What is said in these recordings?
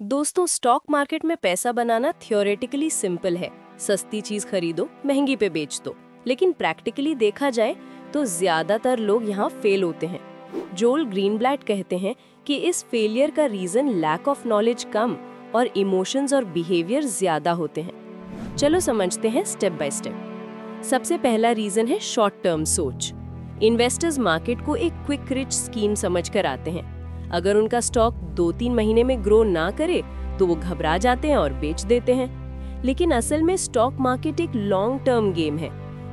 दोस्तों stock market में पैसा बनाना थियोरेटिकली सिंपल है। सस्ती चीज़ खरीदो, महँगी पे बेच दो। लेकिन प्रैक्टिकली देखा जाए तो ज़्यादातर लोग यहाँ फेल होते हैं। जोल ग्रीनब्लैट कहते हैं कि इस फेलियर का रीजन लैक ऑफ़ नॉलेज कम और इमोशंस और बिहेवियर ज़्यादा होते हैं। चलो समझते हैं स्टेप बाय स्टेप सबसे पहला रीजन है शॉर्ट टर्म सोच। इन्वेस्टर्स मार्केट को एक क्विक रिच स्कीम समझकर आते हैं। अगर उनका स्टॉक दो तीन महीने में ग्रो ना करे तो वो घबरा जाते हैं और बेच देते हैं। लेकिन असल में स्टॉक मार्केट एक लॉन्ग टर्म गेम है।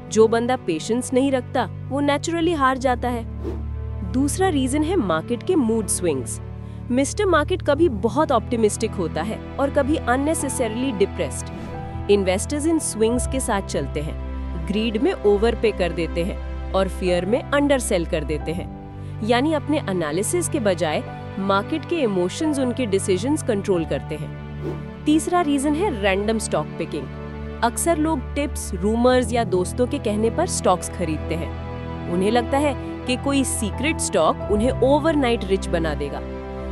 जो बंदा पेशेंस नहीं रखता, वो नेचुरली हार जाता है। दूसरा रीजन है मार्केट के मूड स्विंग्स मिस्टर मार्केट कभी बहुत ऑप्टिमिस्टिक होता है और कभी अननेसेसरली डिप्रेस्ड इन्वेस्टर्स इन स्विंग्स के साथ चलते हैं। ग्रीड में ओवर पे कर देते हैं और फियर में अंडर सेल कर देते हैं। यानी अपने एनालिसिस के बजाय मार्केट के इमोशंस उनके डिसीजंस कंट्रोल करते हैं। तीसरा रीजन है रैंडम स्टॉक पिकिंग अक्सर लोग टिप्स रूमर्स या दोस्तों के कहने पर स्टॉक्स खरीदते हैं। उन्हें लगता है कि कोई सीक्रेट स्टॉक उन्हें ओवरनाइट रिच बना देगा।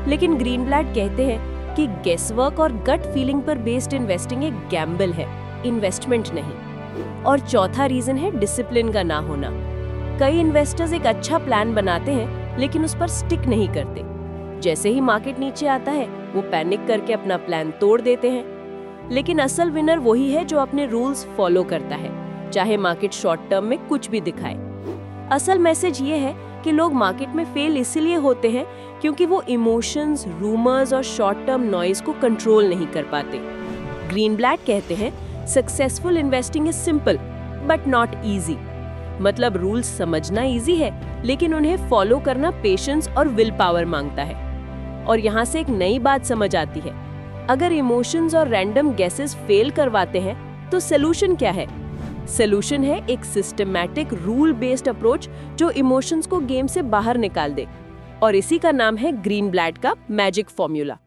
लेकिन ग्रीनब्लैड कहते हैं कि गेसवर्क और गट फीलिंग पर बेस्ड इन्वेस्टिंग एक गैम्बल है इन्वेस्टमेंट नहीं। और चौथा रीजन है डिसिप्लिन का ना होना। कई इन्वेस्टर्स एक अच्छा प्लान बनाते हैं लेकिन उस पर स्टिक नहीं करते। जैसे ही मार्केट नीचे आता है, वो पैनिक करके अपना प्लान तोड़ देते हैं। लेकिन असल विनर वही है जो अपने रूल्स फॉलो करता है, चाहे मार्केट शॉर्ट टर्म में कुछ भी दिखाए। असल मैसेज ये है कि लोग मार्केट में फेल इसलिए होते हैं क्योंकि वो इमोशंस रूमर्स और शॉर्ट टर्म नॉइज़ को कंट्रोल नहीं कर पाते। ग्रीन कहते हैं successful investing is simple but not easy मतलब रूल्स समझना इजी है, लेकिन उन्हें फॉलो करना पेशेंस और विल पावर माँगता है। और यहाँ से एक नई बात समझ आती है। अगर इमोशंस और रैंडम गैसेस फेल करवाते हैं तो सोल्यूशन क्या है? सोल्यूशन है एक सिस्टमैटिक रूल बेस्ड अप्रोच जो इमोशंस को गेम से बाहर निकाल दे। और इसी का नाम है ग्रीन ब्लैड का मैजिक फॉर्मूला